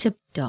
September.